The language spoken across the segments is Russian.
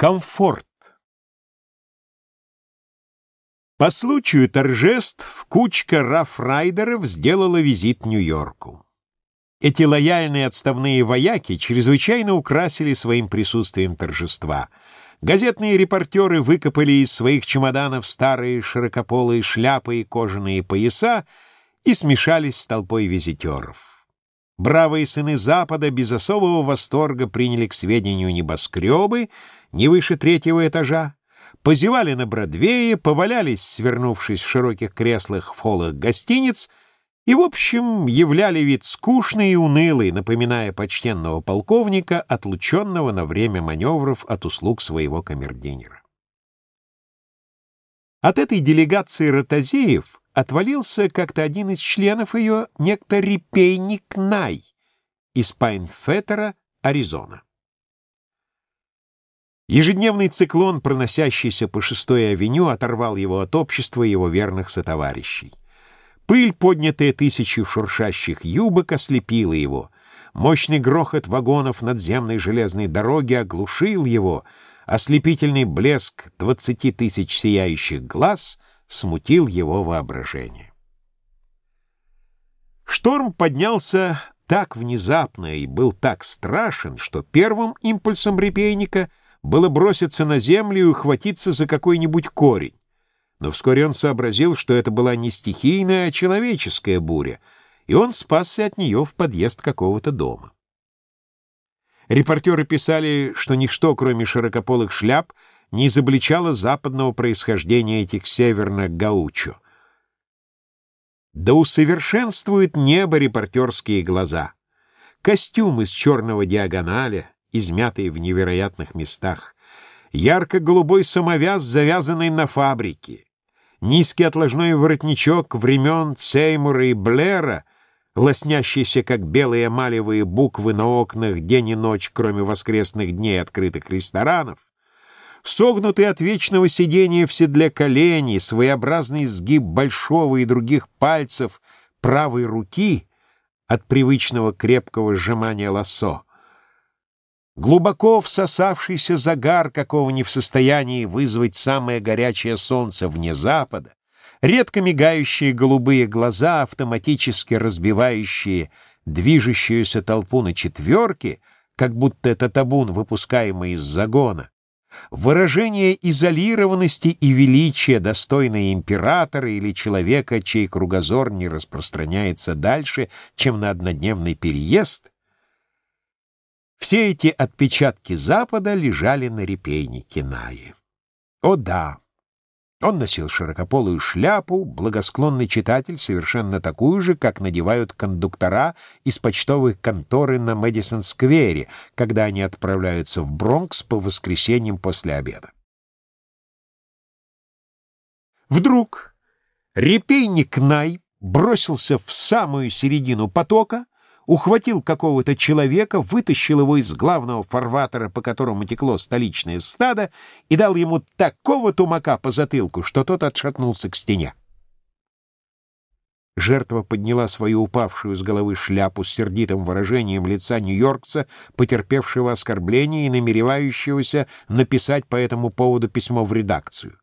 Комфорт. По случаю торжеств кучка рафрайдеров сделала визит Нью-Йорку. Эти лояльные отставные вояки чрезвычайно украсили своим присутствием торжества. Газетные репортеры выкопали из своих чемоданов старые широкополые шляпы и кожаные пояса и смешались с толпой визитеров. Бравые сыны Запада без особого восторга приняли к сведению небоскребы не выше третьего этажа, позевали на Бродвее, повалялись, свернувшись в широких креслах в холлах гостиниц, и, в общем, являли вид скучный и унылый, напоминая почтенного полковника, отлученного на время маневров от услуг своего камердинера. От этой делегации ротозеев отвалился как-то один из членов ее, некто Репейник Най из Пайнфеттера, Аризона. Ежедневный циклон, проносящийся по шестой авеню, оторвал его от общества его верных сотоварищей. Пыль, поднятая тысячу шуршащих юбок, ослепила его. Мощный грохот вагонов надземной железной дороги оглушил его. Ослепительный блеск двадцати тысяч сияющих глаз — смутил его воображение. Шторм поднялся так внезапно и был так страшен, что первым импульсом репейника было броситься на землю и ухватиться за какой-нибудь корень. Но вскоре он сообразил, что это была не стихийная, а человеческая буря, и он спасся от нее в подъезд какого-то дома. Репортеры писали, что ничто, кроме широкополых шляп, не изобличало западного происхождения этих северных гаучо. Да усовершенствует небо репортерские глаза. Костюм из черного диагоналя, измятый в невероятных местах, ярко-голубой самовяз, завязанный на фабрике, низкий отложной воротничок времен Сеймура и Блера, лоснящийся, как белые эмалевые буквы на окнах день и ночь, кроме воскресных дней открытых ресторанов, Согнутые от вечного сидения в седле колени, своеобразный сгиб большого и других пальцев правой руки от привычного крепкого сжимания лассо. Глубоко всосавшийся загар, какого не в состоянии вызвать самое горячее солнце вне запада, редко мигающие голубые глаза, автоматически разбивающие движущуюся толпу на четверки, как будто это табун, выпускаемый из загона, Выражение изолированности и величия, достойное императора или человека, чей кругозор не распространяется дальше, чем на однодневный переезд, все эти отпечатки Запада лежали на репейнике Наи. О да! Он носил широкополую шляпу, благосклонный читатель совершенно такую же, как надевают кондуктора из почтовой конторы на Мэдисон-сквере, когда они отправляются в Бронкс по воскресеньям после обеда. Вдруг репейник Най бросился в самую середину потока, ухватил какого-то человека, вытащил его из главного фарватера, по которому текло столичное стадо, и дал ему такого тумака по затылку, что тот отшатнулся к стене. Жертва подняла свою упавшую с головы шляпу с сердитым выражением лица нью-йоркца, потерпевшего оскорбление и намеревающегося написать по этому поводу письмо в редакцию.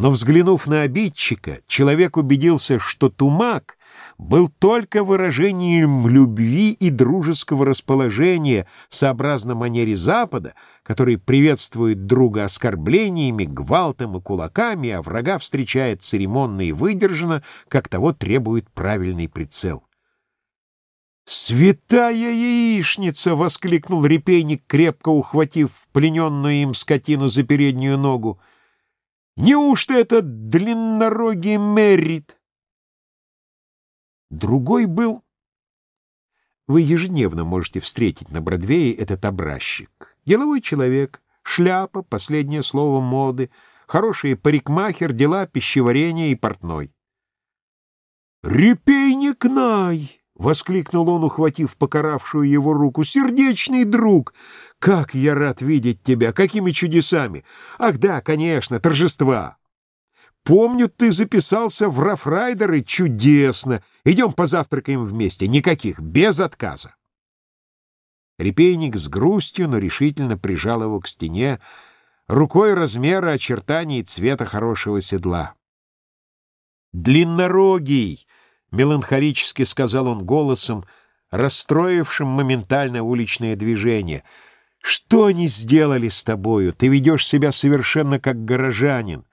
Но, взглянув на обидчика, человек убедился, что тумак был только выражением любви и дружеского расположения, сообразно манере Запада, который приветствует друга оскорблениями, гвалтом и кулаками, а врага встречает церемонно и выдержанно, как того требует правильный прицел. «Святая яичница!» — воскликнул репейник, крепко ухватив плененную им скотину за переднюю ногу. «Неужто это длиннорогий Меррит?» Другой был... Вы ежедневно можете встретить на Бродвее этот образчик. Деловой человек, шляпа, последнее слово моды, хороший парикмахер, дела пищеварения и портной. «Репейник Най!» — воскликнул он, ухватив покаравшую его руку. «Сердечный друг! Как я рад видеть тебя! Какими чудесами! Ах да, конечно, торжества!» Помню, ты записался в Рафрайдеры. Чудесно. Идем позавтракаем вместе. Никаких, без отказа. Репейник с грустью, но решительно прижал его к стене, рукой размера, очертаний цвета хорошего седла. «Длиннорогий!» — меланхолически сказал он голосом, расстроившим моментально уличное движение. «Что они сделали с тобою? Ты ведешь себя совершенно как горожанин.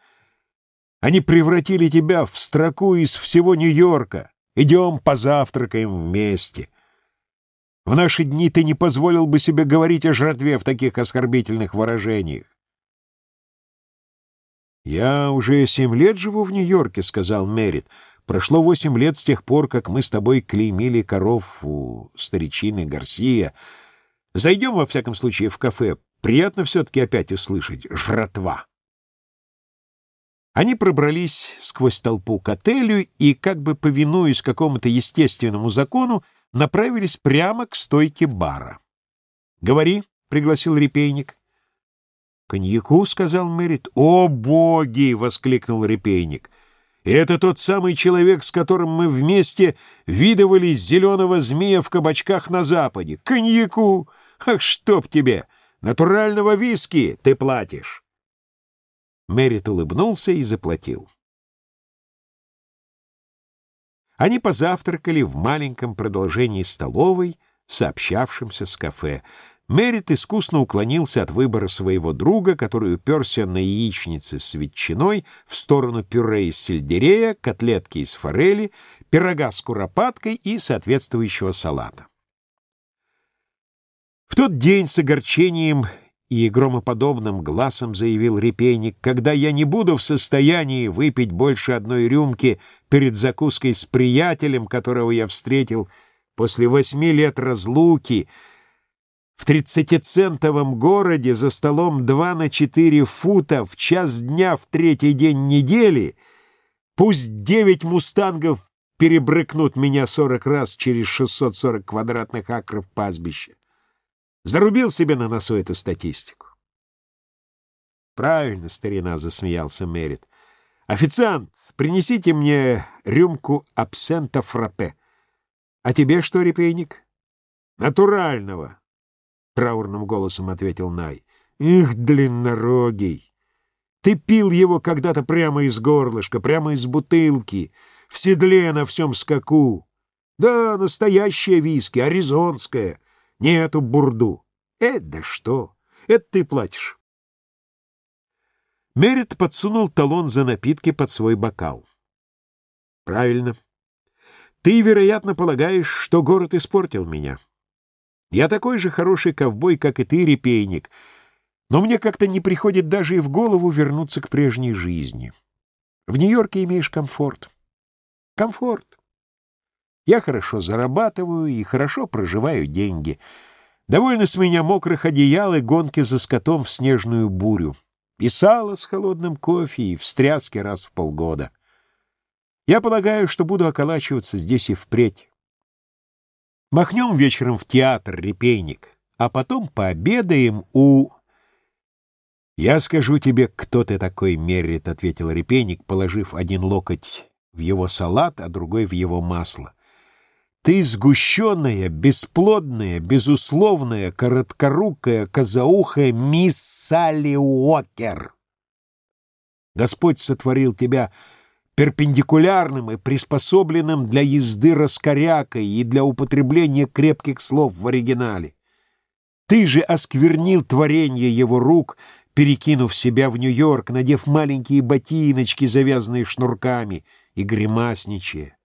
Они превратили тебя в строку из всего Нью-Йорка. Идем позавтракаем вместе». В наши дни ты не позволил бы себе говорить о жратве в таких оскорбительных выражениях. «Я уже семь лет живу в Нью-Йорке», — сказал Мерит. «Прошло восемь лет с тех пор, как мы с тобой клеймили коров у старичины Гарсия. Зайдем, во всяком случае, в кафе. Приятно все-таки опять услышать «жратва». Они пробрались сквозь толпу к отелю и, как бы повинуясь какому-то естественному закону, направились прямо к стойке бара. «Говори», — пригласил репейник. «Коньяку», — сказал Мэрит. «О, боги!» — воскликнул репейник. «Это тот самый человек, с которым мы вместе видывали зеленого змея в кабачках на западе. Коньяку! Ах, чтоб тебе! Натурального виски ты платишь!» Мэрит улыбнулся и заплатил. Они позавтракали в маленьком продолжении столовой, сообщавшемся с кафе. Мерит искусно уклонился от выбора своего друга, который уперся на яичнице с ветчиной в сторону пюре из сельдерея, котлетки из форели, пирога с куропаткой и соответствующего салата. В тот день с огорчением и громоподобным глазом заявил репейник, «Когда я не буду в состоянии выпить больше одной рюмки перед закуской с приятелем, которого я встретил после восьми лет разлуки, в тридцатицентовом городе за столом два на четыре фута в час дня в третий день недели, пусть девять мустангов перебрыкнут меня сорок раз через шестьсот сорок квадратных акров пастбища. Зарубил себе на носу эту статистику. Правильно, старина, засмеялся Мерит. Официант, принесите мне рюмку абсента фраппе. А тебе что, репейник? Натурального, траурным голосом ответил Най. Их, длиннорогий! Ты пил его когда-то прямо из горлышка, прямо из бутылки, в седле на всем скаку. Да, настоящая виски, аризонская. Не эту бурду. Э, да что? Это ты платишь. Мерит подсунул талон за напитки под свой бокал. Правильно. Ты, вероятно, полагаешь, что город испортил меня. Я такой же хороший ковбой, как и ты, репейник, но мне как-то не приходит даже и в голову вернуться к прежней жизни. В Нью-Йорке имеешь комфорт. Комфорт. Я хорошо зарабатываю и хорошо проживаю деньги. Довольно с меня мокрых одеял и гонки за скотом в снежную бурю. И сало с холодным кофе, и встряски раз в полгода. Я полагаю, что буду околачиваться здесь и впредь. Махнем вечером в театр «Репейник», а потом пообедаем у... «Я скажу тебе, кто ты такой, Меррит», — ответил Репейник, положив один локоть в его салат, а другой в его масло. Ты сгущенная, бесплодная, безусловная, короткорукая, казаухая мисс Салли Уокер. Господь сотворил тебя перпендикулярным и приспособленным для езды раскорякой и для употребления крепких слов в оригинале. Ты же осквернил творение его рук, перекинув себя в Нью-Йорк, надев маленькие ботиночки, завязанные шнурками, и гримасничая.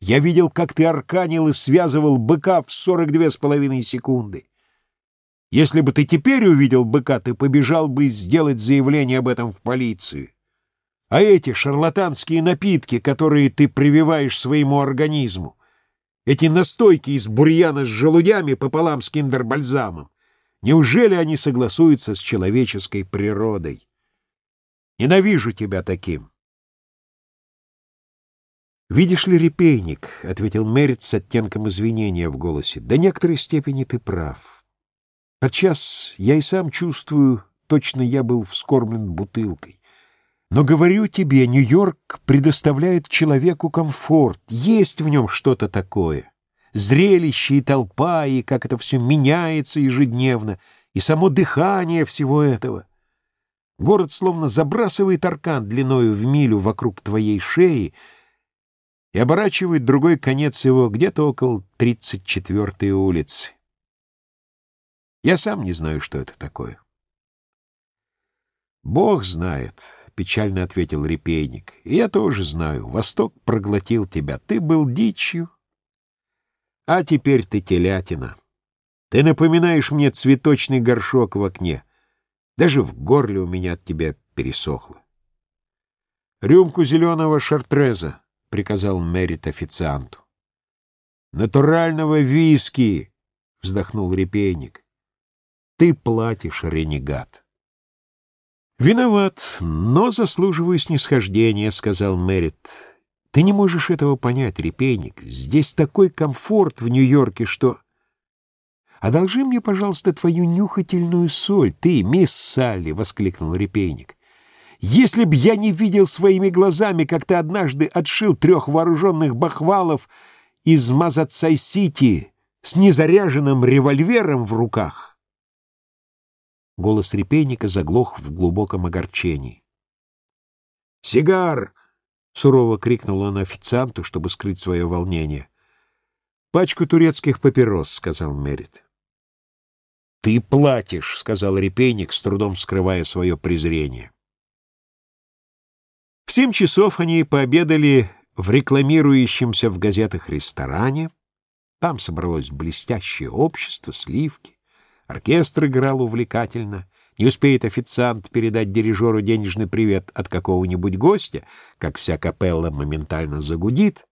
Я видел, как ты арканил и связывал быка в сорок две с половиной секунды. Если бы ты теперь увидел быка, ты побежал бы сделать заявление об этом в полицию. А эти шарлатанские напитки, которые ты прививаешь своему организму, эти настойки из бурьяна с желудями пополам с киндербальзамом, неужели они согласуются с человеческой природой? Ненавижу тебя таким. «Видишь ли, репейник», — ответил Мерит с оттенком извинения в голосе, — «до некоторой степени ты прав. Подчас я и сам чувствую, точно я был вскормлен бутылкой. Но говорю тебе, Нью-Йорк предоставляет человеку комфорт, есть в нем что-то такое. зрелище и толпа, и как это все меняется ежедневно, и само дыхание всего этого. Город словно забрасывает аркан длиною в милю вокруг твоей шеи и оборачивает другой конец его где-то около 34-й улицы. Я сам не знаю, что это такое. «Бог знает», — печально ответил репейник. «И я тоже знаю. Восток проглотил тебя. Ты был дичью, а теперь ты телятина. Ты напоминаешь мне цветочный горшок в окне. Даже в горле у меня от тебя пересохло. «Рюмку зеленого шартреза», — приказал Мерит официанту. «Натурального виски», — вздохнул репейник. «Ты платишь, ренегат». «Виноват, но заслуживаю снисхождения», — сказал Мерит. «Ты не можешь этого понять, репейник. Здесь такой комфорт в Нью-Йорке, что...» «Одолжи мне, пожалуйста, твою нюхательную соль, ты, мисс Салли!» — воскликнул репейник. «Если б я не видел своими глазами, как ты однажды отшил трех вооруженных бахвалов из Мазацай-Сити с незаряженным револьвером в руках!» Голос репейника заглох в глубоком огорчении. «Сигар!» — сурово крикнул он официанту, чтобы скрыть свое волнение. «Пачку турецких папирос», — сказал Мерит. «Ты платишь», — сказал репейник, с трудом скрывая свое презрение. В семь часов они пообедали в рекламирующемся в газетах ресторане. Там собралось блестящее общество, сливки. Оркестр играл увлекательно. Не успеет официант передать дирижеру денежный привет от какого-нибудь гостя, как вся капелла моментально загудит.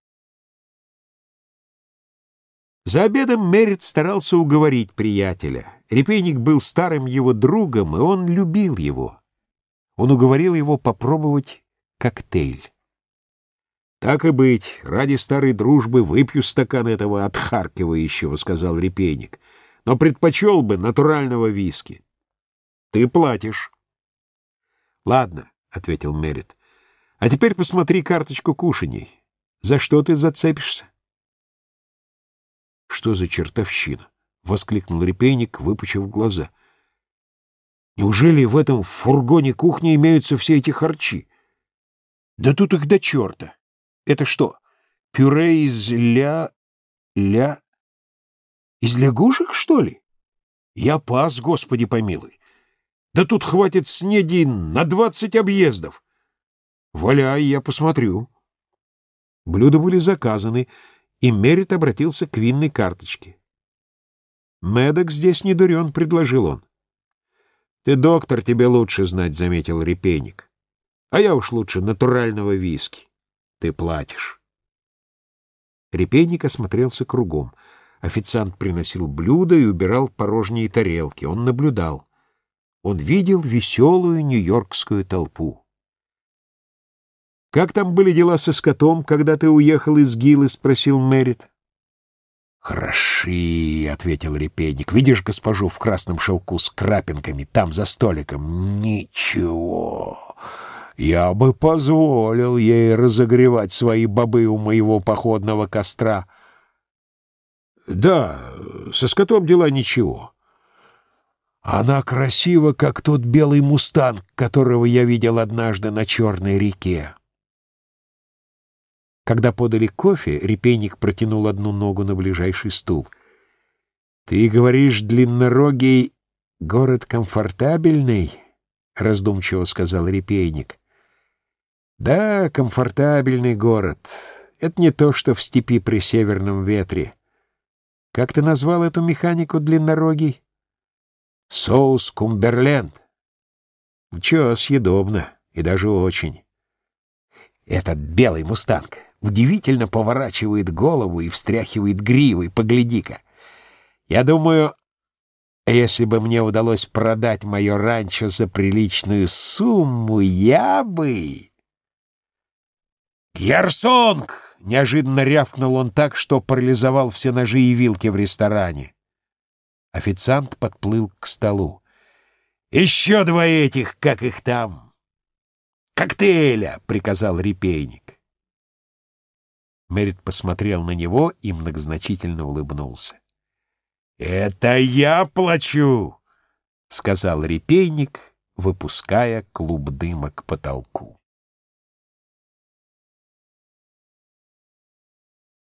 За обедом Мерит старался уговорить приятеля. Репейник был старым его другом, и он любил его. Он уговорил его попробовать коктейль. «Так и быть, ради старой дружбы выпью стакан этого отхаркивающего», — сказал репейник. «Но предпочел бы натурального виски. Ты платишь». «Ладно», — ответил Мерит. «А теперь посмотри карточку кушаний. За что ты зацепишься?» Что за чертовщина? — воскликнул репейник, выпучив глаза. Неужели в этом фургоне кухни имеются все эти харчи? Да тут их до черта. Это что, пюре из ля... ля... Из лягушек, что ли? Я пас, господи помилуй. Да тут хватит снеди на двадцать объездов. Валяй, я посмотрю. Блюда были заказаны, — и Мерит обратился к винной карточке. «Медок здесь не дурен», — предложил он. «Ты доктор, тебе лучше знать», — заметил репейник. «А я уж лучше натурального виски. Ты платишь». Репейник осмотрелся кругом. Официант приносил блюда и убирал порожние тарелки. Он наблюдал. Он видел веселую нью-йоркскую толпу. «Как там были дела со скотом, когда ты уехал из Гилы?» — спросил Мерит. «Хороши», — ответил репейник. «Видишь госпожу в красном шелку с крапинками там за столиком? Ничего. Я бы позволил ей разогревать свои бобы у моего походного костра». «Да, со скотом дела ничего». «Она красива, как тот белый мустанг, которого я видел однажды на Черной реке». Когда подали кофе, репейник протянул одну ногу на ближайший стул. «Ты говоришь, длиннорогий город комфортабельный?» — раздумчиво сказал репейник. «Да, комфортабельный город. Это не то, что в степи при северном ветре. Как ты назвал эту механику длиннорогий?» «Соус Кумберленд». «Ничего, съедобно, и даже очень». «Этот белый мустанг удивительно поворачивает голову и встряхивает гривой, погляди-ка. Я думаю, если бы мне удалось продать мое ранчо за приличную сумму, я бы... «Герсонг!» — неожиданно рявкнул он так, что парализовал все ножи и вилки в ресторане. Официант подплыл к столу. «Еще два этих, как их там!» «Коктейля!» — приказал репейник. Мерит посмотрел на него и многозначительно улыбнулся. «Это я плачу!» — сказал репейник, выпуская клуб дыма к потолку.